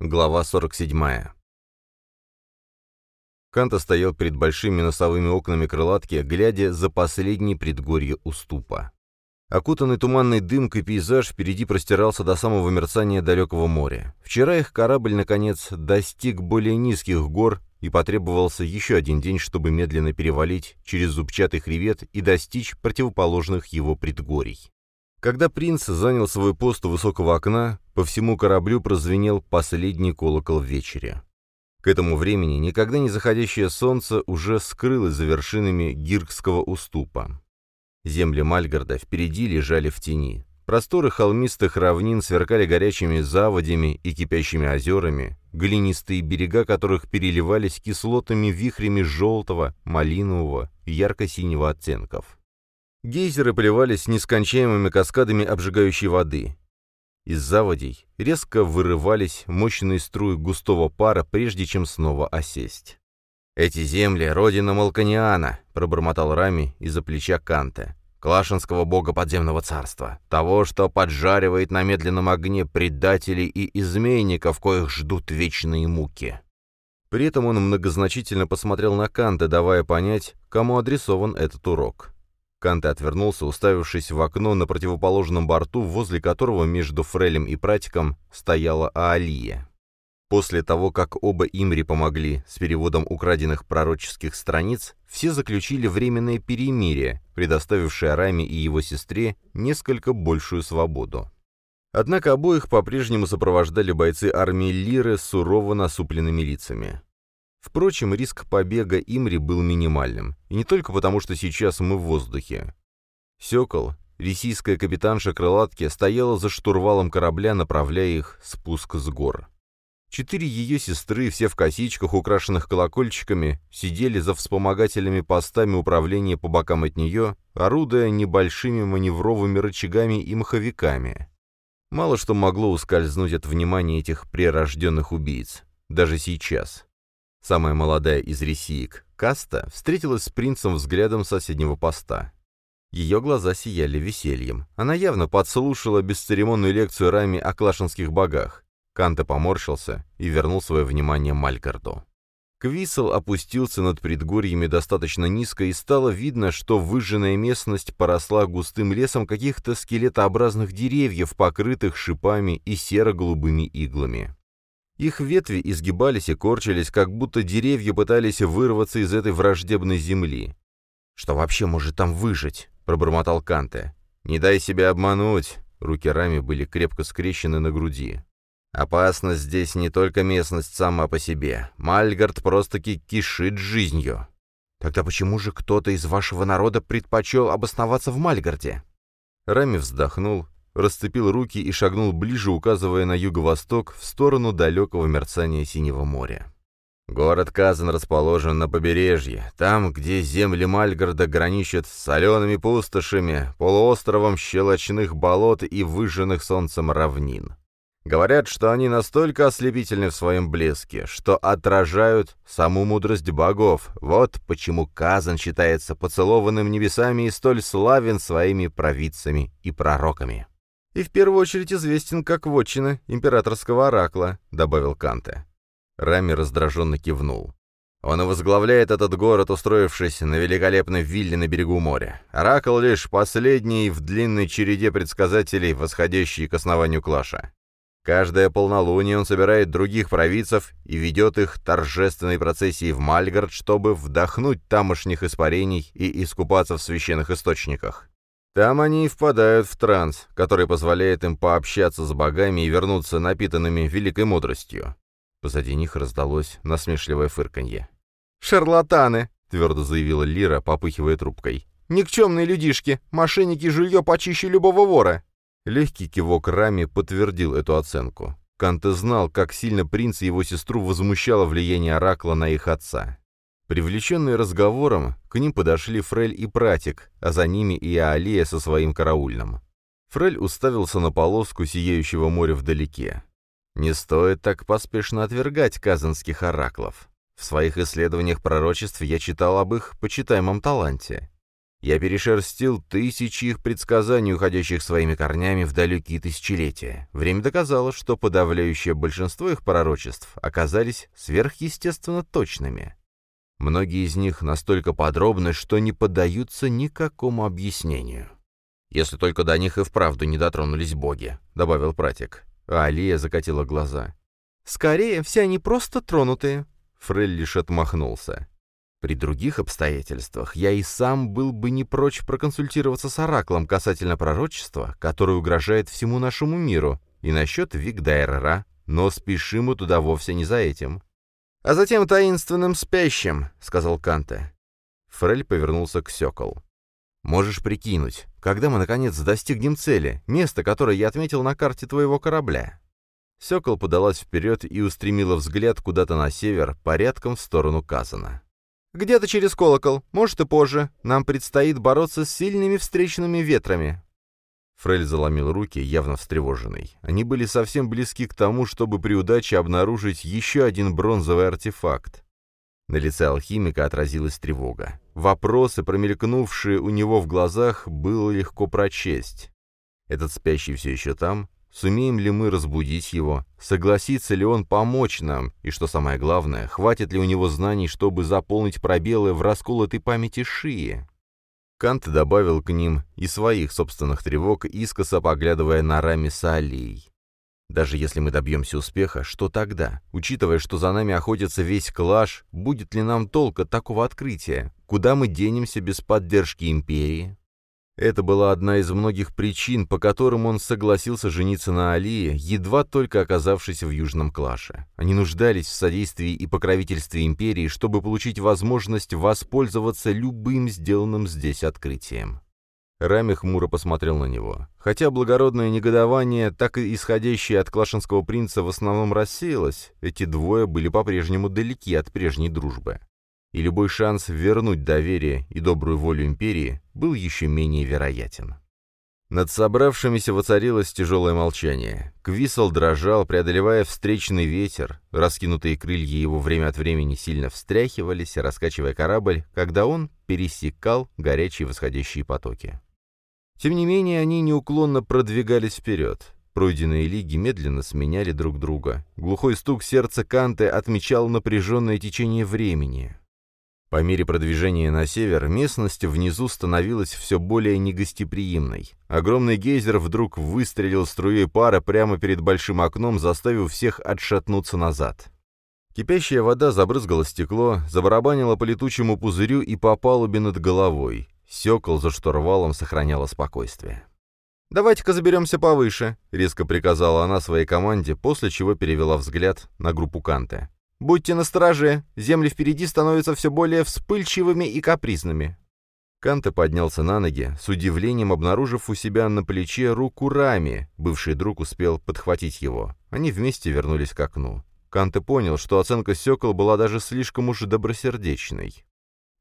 Глава 47. Канта стоял перед большими носовыми окнами крылатки, глядя за последние предгорья уступа. Окутанный туманной дымкой пейзаж впереди простирался до самого мерцания далекого моря. Вчера их корабль, наконец, достиг более низких гор, и потребовался еще один день, чтобы медленно перевалить через зубчатый хребет и достичь противоположных его предгорий. Когда принц занял свой пост у высокого окна, по всему кораблю прозвенел последний колокол в вечере. К этому времени никогда не заходящее солнце уже скрылось за вершинами Гиркского уступа. Земли Мальгарда впереди лежали в тени. Просторы холмистых равнин сверкали горячими заводями и кипящими озерами, глинистые берега которых переливались кислотными вихрями желтого, малинового, ярко-синего оттенков. Гейзеры плевались нескончаемыми каскадами обжигающей воды. Из заводей резко вырывались мощные струи густого пара, прежде чем снова осесть. «Эти земли — родина Малканиана», — пробормотал Рами из-за плеча Канта, Клашинского бога подземного царства, того, что поджаривает на медленном огне предателей и изменников, коих ждут вечные муки. При этом он многозначительно посмотрел на Канта, давая понять, кому адресован этот урок. Канте отвернулся, уставившись в окно на противоположном борту, возле которого между Фрелем и Пратиком стояла Аалия. После того, как оба Имри помогли с переводом украденных пророческих страниц, все заключили временное перемирие, предоставившее Раме и его сестре несколько большую свободу. Однако обоих по-прежнему сопровождали бойцы армии Лиры с сурово насупленными лицами. Впрочем, риск побега Имри был минимальным, и не только потому, что сейчас мы в воздухе. Сёкол, ресийская капитанша крылатки, стояла за штурвалом корабля, направляя их спуск с гор. Четыре ее сестры, все в косичках, украшенных колокольчиками, сидели за вспомогательными постами управления по бокам от нее, орудуя небольшими маневровыми рычагами и маховиками. Мало что могло ускользнуть от внимания этих прирожденных убийц, даже сейчас. Самая молодая из ресиек, Каста, встретилась с принцем взглядом соседнего поста. Ее глаза сияли весельем. Она явно подслушала бесцеремонную лекцию Рами о клашинских богах. Канта поморщился и вернул свое внимание Малькарду. Квисел опустился над предгорьями достаточно низко, и стало видно, что выжженная местность поросла густым лесом каких-то скелетообразных деревьев, покрытых шипами и серо-голубыми иглами. Их ветви изгибались и корчились, как будто деревья пытались вырваться из этой враждебной земли. «Что вообще может там выжить?» — пробормотал Канте. «Не дай себя обмануть!» Руки Рами были крепко скрещены на груди. «Опасность здесь не только местность сама по себе. Мальгард просто-таки кишит жизнью». «Тогда почему же кто-то из вашего народа предпочел обосноваться в Мальгарде?» Рами вздохнул, расцепил руки и шагнул ближе, указывая на юго-восток, в сторону далекого мерцания Синего моря. Город Казан расположен на побережье, там, где земли Мальгарда граничат с солеными пустошами, полуостровом щелочных болот и выжженных солнцем равнин. Говорят, что они настолько ослепительны в своем блеске, что отражают саму мудрость богов. Вот почему Казан считается поцелованным небесами и столь славен своими провидцами и пророками и в первую очередь известен как вотчина императорского оракла», — добавил Канте. Рами раздраженно кивнул. Он и возглавляет этот город, устроившись на великолепной вилле на берегу моря. Оракл лишь последний в длинной череде предсказателей, восходящий к основанию Клаша. Каждое полнолуние он собирает других провидцев и ведет их торжественной процессии в Мальгард, чтобы вдохнуть тамошних испарений и искупаться в священных источниках. Там они и впадают в транс, который позволяет им пообщаться с богами и вернуться напитанными великой мудростью. Позади них раздалось насмешливое фырканье. «Шарлатаны!» — твердо заявила Лира, попыхивая трубкой. «Никчемные людишки! Мошенники жилье почище любого вора!» Легкий кивок Рами подтвердил эту оценку. Канте знал, как сильно принц и его сестру возмущало влияние Оракла на их отца. Привлеченные разговором, к ним подошли Фрель и Пратик, а за ними и Аалия со своим караульным. Фрель уставился на полоску сияющего моря вдалеке. Не стоит так поспешно отвергать казанских ораклов. В своих исследованиях пророчеств я читал об их почитаемом таланте. Я перешерстил тысячи их предсказаний, уходящих своими корнями в далекие тысячелетия. Время доказало, что подавляющее большинство их пророчеств оказались сверхъестественно точными. Многие из них настолько подробны, что не поддаются никакому объяснению. «Если только до них и вправду не дотронулись боги», — добавил пратик. А Алия закатила глаза. «Скорее, все они просто тронутые». Фрель лишь отмахнулся. При других обстоятельствах я и сам был бы не прочь проконсультироваться с Ораклом касательно пророчества, которое угрожает всему нашему миру, и насчет Вигдайрера, но спешим мы туда вовсе не за этим. «А затем таинственным спящим», — сказал Канте. Фрель повернулся к Сёкол. «Можешь прикинуть, когда мы, наконец, достигнем цели, место, которое я отметил на карте твоего корабля?» Сёкол подалась вперед и устремила взгляд куда-то на север, порядком в сторону Казана. «Где-то через колокол, может и позже. Нам предстоит бороться с сильными встречными ветрами». Фрель заломил руки, явно встревоженный. Они были совсем близки к тому, чтобы при удаче обнаружить еще один бронзовый артефакт. На лице алхимика отразилась тревога. Вопросы, промелькнувшие у него в глазах, было легко прочесть. Этот спящий все еще там? Сумеем ли мы разбудить его? Согласится ли он помочь нам? И что самое главное, хватит ли у него знаний, чтобы заполнить пробелы в расколотой памяти Шии? Кант добавил к ним и своих собственных тревог, искоса поглядывая на Рами Алией. Даже если мы добьемся успеха, что тогда? Учитывая, что за нами охотится весь клаш, будет ли нам толк от такого открытия? Куда мы денемся без поддержки империи? Это была одна из многих причин, по которым он согласился жениться на Алие, едва только оказавшись в Южном Клаше. Они нуждались в содействии и покровительстве империи, чтобы получить возможность воспользоваться любым сделанным здесь открытием. Рами хмуро посмотрел на него. Хотя благородное негодование, так и исходящее от клашинского принца в основном рассеялось, эти двое были по-прежнему далеки от прежней дружбы и любой шанс вернуть доверие и добрую волю империи был еще менее вероятен. Над собравшимися воцарилось тяжелое молчание. Квисел дрожал, преодолевая встречный ветер. Раскинутые крылья его время от времени сильно встряхивались, раскачивая корабль, когда он пересекал горячие восходящие потоки. Тем не менее, они неуклонно продвигались вперед. Пройденные лиги медленно сменяли друг друга. Глухой стук сердца Канты отмечал напряженное течение времени. По мере продвижения на север местность внизу становилась все более негостеприимной. Огромный гейзер вдруг выстрелил струей пара прямо перед большим окном, заставив всех отшатнуться назад. Кипящая вода забрызгала стекло, забарабанила по летучему пузырю и по палубе над головой. Секол за штурвалом сохраняла спокойствие. «Давайте-ка заберемся повыше», — резко приказала она своей команде, после чего перевела взгляд на группу Канте. Будьте настороже, земли впереди становятся все более вспыльчивыми и капризными». Канте поднялся на ноги, с удивлением обнаружив у себя на плече руку Рами. Бывший друг успел подхватить его. Они вместе вернулись к окну. Канте понял, что оценка Сёкол была даже слишком уж добросердечной.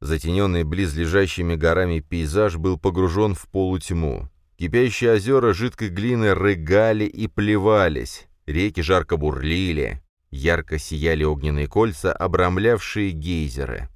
Затененный близлежащими горами пейзаж был погружен в полутьму. Кипящие озера жидкой глины рыгали и плевались, реки жарко бурлили, Ярко сияли огненные кольца, обрамлявшие гейзеры.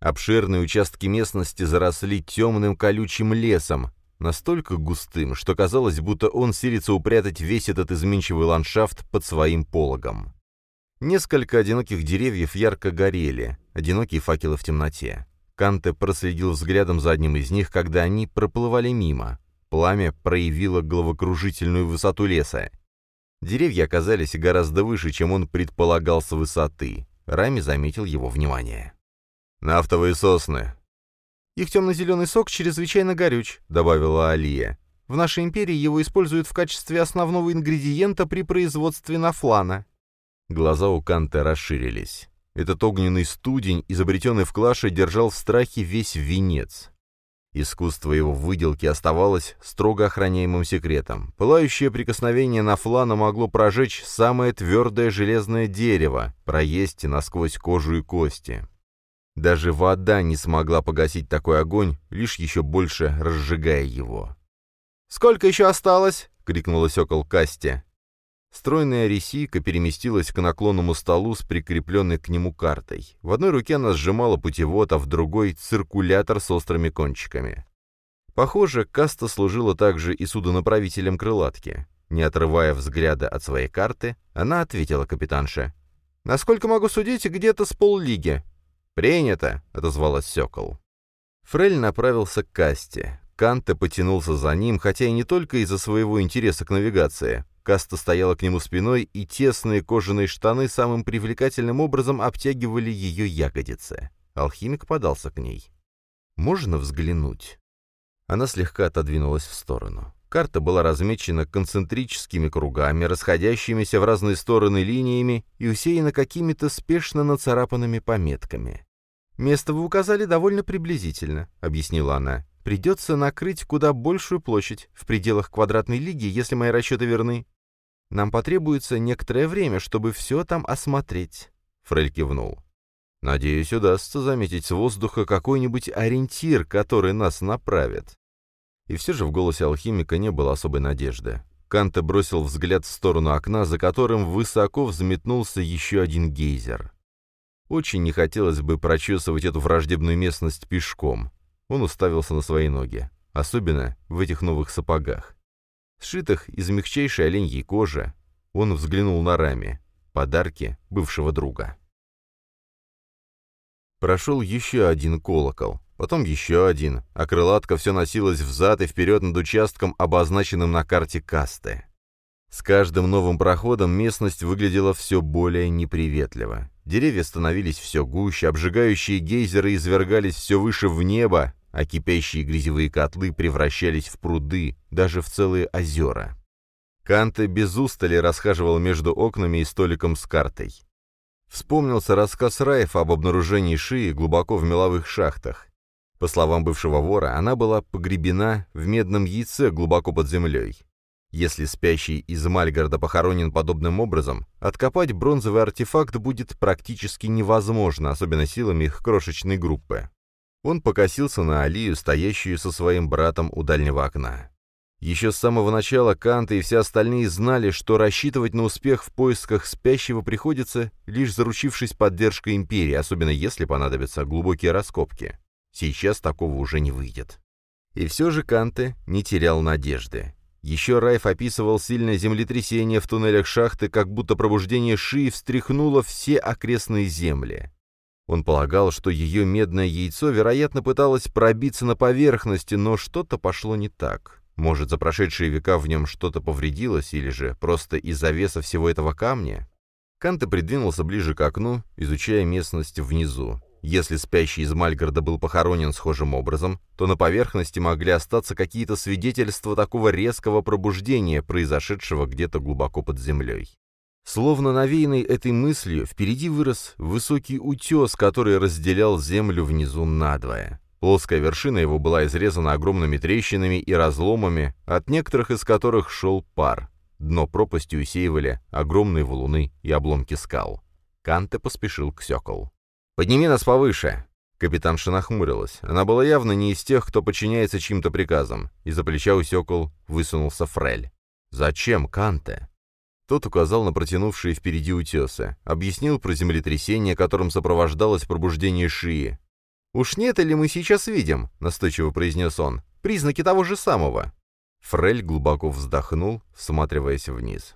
Обширные участки местности заросли темным колючим лесом, настолько густым, что казалось, будто он силится упрятать весь этот изменчивый ландшафт под своим пологом. Несколько одиноких деревьев ярко горели, одинокие факелы в темноте. Канте проследил взглядом за одним из них, когда они проплывали мимо. Пламя проявило головокружительную высоту леса. Деревья оказались гораздо выше, чем он предполагал с высоты. Рами заметил его внимание. «Нафтовые сосны». «Их темно-зеленый сок чрезвычайно горюч», — добавила Алия. «В нашей империи его используют в качестве основного ингредиента при производстве нафлана». Глаза у Канта расширились. Этот огненный студень, изобретенный в Клаше, держал в страхе весь венец. Искусство его выделки оставалось строго охраняемым секретом. Пылающее прикосновение на флана могло прожечь самое твердое железное дерево, проесть насквозь кожу и кости. Даже вода не смогла погасить такой огонь, лишь еще больше разжигая его. «Сколько еще осталось?» — крикнула сокол Касте. Стройная ресийка переместилась к наклонному столу с прикрепленной к нему картой. В одной руке она сжимала путевод, а в другой — циркулятор с острыми кончиками. Похоже, Каста служила также и судонаправителем крылатки. Не отрывая взгляда от своей карты, она ответила капитанше. «Насколько могу судить, где-то с поллиги». «Принято», — отозвалась Сёкол. Фрель направился к Касте. Канте потянулся за ним, хотя и не только из-за своего интереса к навигации. Каста стояла к нему спиной, и тесные кожаные штаны самым привлекательным образом обтягивали ее ягодицы. Алхимик подался к ней. «Можно взглянуть?» Она слегка отодвинулась в сторону. Карта была размечена концентрическими кругами, расходящимися в разные стороны линиями и усеяна какими-то спешно нацарапанными пометками. «Место вы указали довольно приблизительно», — объяснила она. «Придется накрыть куда большую площадь, в пределах квадратной лиги, если мои расчеты верны. Нам потребуется некоторое время, чтобы все там осмотреть». Фрель кивнул. «Надеюсь, удастся заметить с воздуха какой-нибудь ориентир, который нас направит». И все же в голосе алхимика не было особой надежды. Канте бросил взгляд в сторону окна, за которым высоко взметнулся еще один гейзер. Очень не хотелось бы прочесывать эту враждебную местность пешком. Он уставился на свои ноги, особенно в этих новых сапогах. Сшитых из мягчайшей оленьей кожи, он взглянул на раме, подарки бывшего друга. Прошел еще один колокол, потом еще один, а крылатка все носилась взад и вперед над участком, обозначенным на карте касты. С каждым новым проходом местность выглядела все более неприветливо. Деревья становились все гуще, обжигающие гейзеры извергались все выше в небо, а кипящие грязевые котлы превращались в пруды, даже в целые озера. Канте без устали расхаживал между окнами и столиком с картой. Вспомнился рассказ Раев об обнаружении Шии глубоко в меловых шахтах. По словам бывшего вора, она была погребена в медном яйце глубоко под землей. Если спящий из Мальгарда похоронен подобным образом, откопать бронзовый артефакт будет практически невозможно, особенно силами их крошечной группы. Он покосился на Алию, стоящую со своим братом у дальнего окна. Еще с самого начала Канта и все остальные знали, что рассчитывать на успех в поисках спящего приходится, лишь заручившись поддержкой Империи, особенно если понадобятся глубокие раскопки. Сейчас такого уже не выйдет. И все же Канте не терял надежды. Еще Райф описывал сильное землетрясение в туннелях шахты, как будто пробуждение Шии встряхнуло все окрестные земли. Он полагал, что ее медное яйцо, вероятно, пыталось пробиться на поверхности, но что-то пошло не так. Может, за прошедшие века в нем что-то повредилось, или же просто из-за веса всего этого камня? Канте придвинулся ближе к окну, изучая местность внизу. Если спящий из Мальгарда был похоронен схожим образом, то на поверхности могли остаться какие-то свидетельства такого резкого пробуждения, произошедшего где-то глубоко под землей. Словно навеянный этой мыслью, впереди вырос высокий утес, который разделял землю внизу надвое. Плоская вершина его была изрезана огромными трещинами и разломами, от некоторых из которых шел пар. Дно пропасти усеивали огромные валуны и обломки скал. Канте поспешил к Сёкол. «Подними нас повыше!» Капитанша нахмурилась. Она была явно не из тех, кто подчиняется чьим-то приказам. Из-за плеча у Сёкол высунулся Фрель. «Зачем, Канте?» Тот указал на протянувшие впереди утесы, объяснил про землетрясение, которым сопровождалось пробуждение Шии, «Уж нет ли мы сейчас видим?» — настойчиво произнес он. «Признаки того же самого». Фрель глубоко вздохнул, всматриваясь вниз.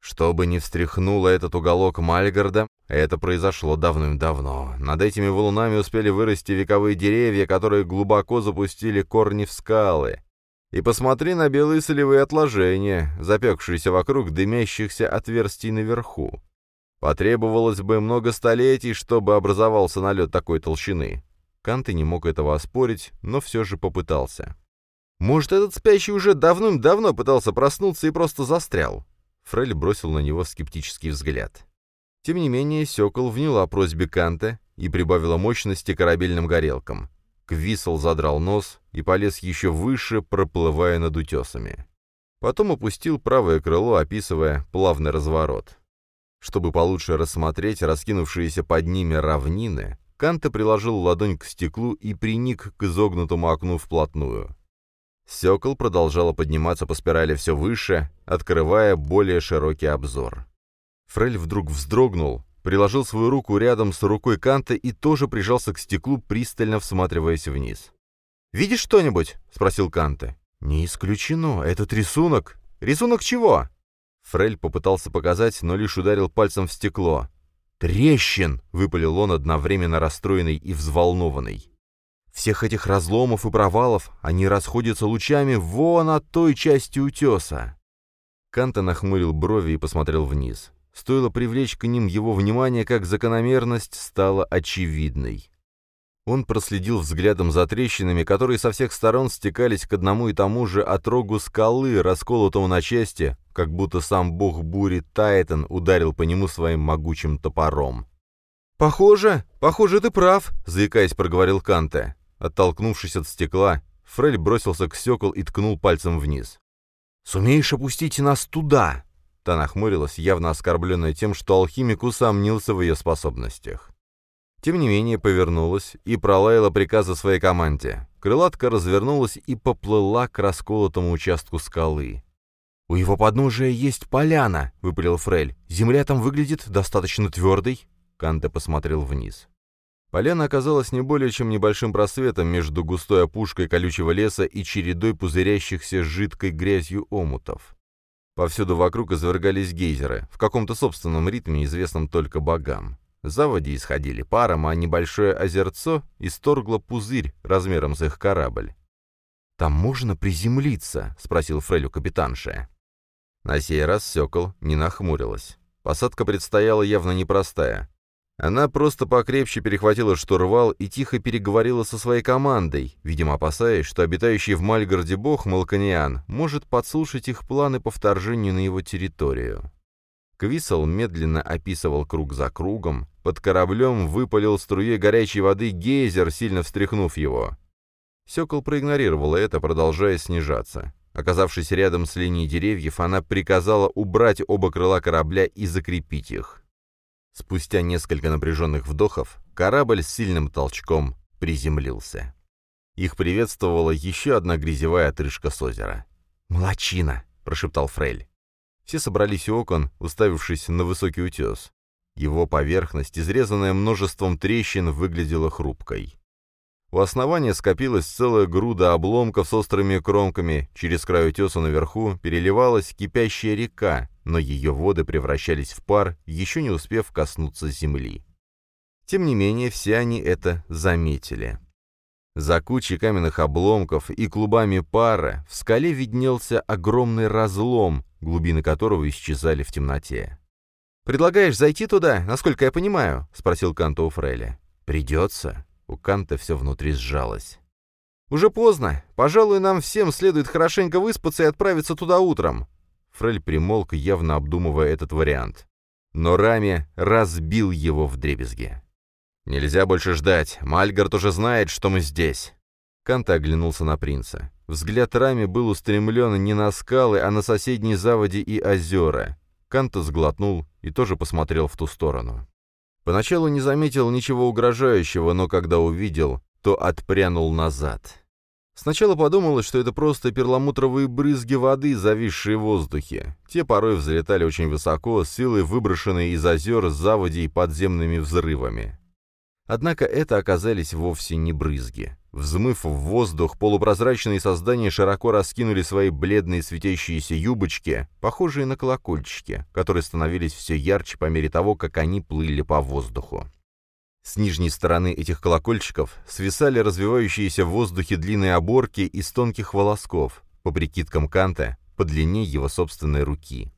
Что бы ни встряхнуло этот уголок Мальгарда, это произошло давным-давно. Над этими валунами успели вырасти вековые деревья, которые глубоко запустили корни в скалы. И посмотри на белые солевые отложения, запекшиеся вокруг дымящихся отверстий наверху. Потребовалось бы много столетий, чтобы образовался налет такой толщины. Канты не мог этого оспорить, но все же попытался. «Может, этот спящий уже давным-давно пытался проснуться и просто застрял?» Фрель бросил на него скептический взгляд. Тем не менее, Сёкол вняла просьбе Канта и прибавила мощности корабельным горелкам. Квисл задрал нос и полез еще выше, проплывая над утесами. Потом опустил правое крыло, описывая плавный разворот. Чтобы получше рассмотреть раскинувшиеся под ними равнины, Канта приложил ладонь к стеклу и приник к изогнутому окну вплотную. Сёкол продолжала подниматься по спирали все выше, открывая более широкий обзор. Фрель вдруг вздрогнул, приложил свою руку рядом с рукой Канта и тоже прижался к стеклу, пристально всматриваясь вниз. «Видишь что-нибудь?» — спросил Канте. «Не исключено. Этот рисунок. Рисунок чего?» Фрель попытался показать, но лишь ударил пальцем в стекло. «Трещин!» — выпалил он, одновременно расстроенный и взволнованный. «Всех этих разломов и провалов, они расходятся лучами вон от той части утеса!» Канта нахмурил брови и посмотрел вниз. Стоило привлечь к ним его внимание, как закономерность стала очевидной. Он проследил взглядом за трещинами, которые со всех сторон стекались к одному и тому же отрогу скалы, расколотого на части, как будто сам бог бури Тайтон ударил по нему своим могучим топором. «Похоже, похоже, ты прав», — заикаясь, проговорил Канте. Оттолкнувшись от стекла, Фрель бросился к стекол и ткнул пальцем вниз. «Сумеешь опустить нас туда?» Та нахмурилась, явно оскорбленная тем, что алхимик усомнился в ее способностях. Тем не менее повернулась и пролаяла приказы своей команде. Крылатка развернулась и поплыла к расколотому участку скалы. «У его подножия есть поляна», — выпалил Фрель. «Земля там выглядит достаточно твердой». Канте посмотрел вниз. Поляна оказалась не более чем небольшим просветом между густой опушкой колючего леса и чередой пузырящихся жидкой грязью омутов. Повсюду вокруг извергались гейзеры, в каком-то собственном ритме, известном только богам. Заводи исходили паром, а небольшое озерцо исторгло пузырь размером с их корабль. «Там можно приземлиться?» — спросил Фрелю капитанша. На сей раз Сёкол не нахмурилась. Посадка предстояла явно непростая. Она просто покрепче перехватила штурвал и тихо переговорила со своей командой, видимо опасаясь, что обитающий в Мальгарде бог Малканиан может подслушать их планы по вторжению на его территорию. Квисел медленно описывал круг за кругом, под кораблем выпалил струей горячей воды гейзер, сильно встряхнув его. Сёкол проигнорировала это, продолжая снижаться. Оказавшись рядом с линией деревьев, она приказала убрать оба крыла корабля и закрепить их. Спустя несколько напряженных вдохов корабль с сильным толчком приземлился. Их приветствовала еще одна грязевая отрыжка с озера. «Молодчина!» — прошептал Фрель. Все собрались у окон, уставившись на высокий утес. Его поверхность, изрезанная множеством трещин, выглядела хрупкой. У основания скопилась целая груда обломков с острыми кромками, через край утеса наверху переливалась кипящая река, но ее воды превращались в пар, еще не успев коснуться земли. Тем не менее, все они это заметили. За кучей каменных обломков и клубами пара в скале виднелся огромный разлом, глубины которого исчезали в темноте. «Предлагаешь зайти туда, насколько я понимаю?» — спросил Канта у Фреля. «Придется». У Канта все внутри сжалось. «Уже поздно. Пожалуй, нам всем следует хорошенько выспаться и отправиться туда утром». Фрель примолк, явно обдумывая этот вариант. Но Рами разбил его в дребезги. «Нельзя больше ждать. Мальгард уже знает, что мы здесь». Канта оглянулся на принца. Взгляд Рами был устремлен не на скалы, а на соседние заводи и озера. Канта сглотнул и тоже посмотрел в ту сторону. Поначалу не заметил ничего угрожающего, но когда увидел, то отпрянул назад. Сначала подумалось, что это просто перламутровые брызги воды, зависшие в воздухе. Те порой взлетали очень высоко, силой выброшенные из озер заводей подземными взрывами. Однако это оказались вовсе не брызги. Взмыв в воздух, полупрозрачные создания широко раскинули свои бледные светящиеся юбочки, похожие на колокольчики, которые становились все ярче по мере того, как они плыли по воздуху. С нижней стороны этих колокольчиков свисали развивающиеся в воздухе длинные оборки из тонких волосков, по прикидкам Канта, по длине его собственной руки.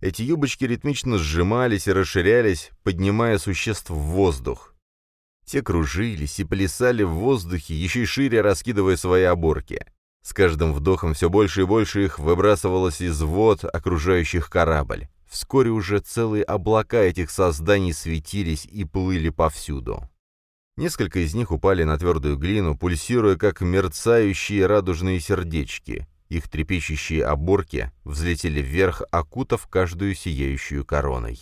Эти юбочки ритмично сжимались и расширялись, поднимая существ в воздух, те кружились и плясали в воздухе, еще и шире раскидывая свои оборки. С каждым вдохом все больше и больше их выбрасывалось из вод, окружающих корабль. Вскоре уже целые облака этих созданий светились и плыли повсюду. Несколько из них упали на твердую глину, пульсируя, как мерцающие радужные сердечки. Их трепещущие оборки взлетели вверх, окутав каждую сияющую короной.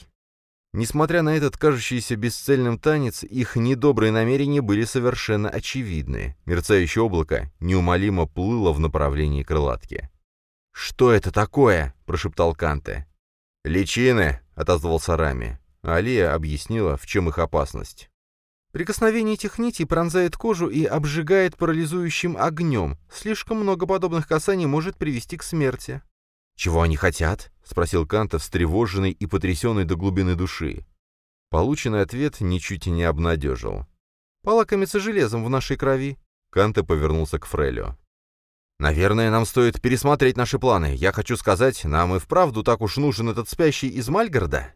Несмотря на этот кажущийся бесцельным танец, их недобрые намерения были совершенно очевидны. Мерцающее облако неумолимо плыло в направлении крылатки. «Что это такое?» — прошептал Канте. «Личины!» — отозвался Рами. Алия объяснила, в чем их опасность. Прикосновение этих нитей пронзает кожу и обжигает парализующим огнем. Слишком много подобных касаний может привести к смерти. «Чего они хотят?» — спросил Канта, встревоженный и потрясенный до глубины души. Полученный ответ ничуть не обнадежил. «Полакомиться железом в нашей крови». Канта повернулся к Фрелю. «Наверное, нам стоит пересмотреть наши планы. Я хочу сказать, нам и вправду так уж нужен этот спящий из Мальгарда?»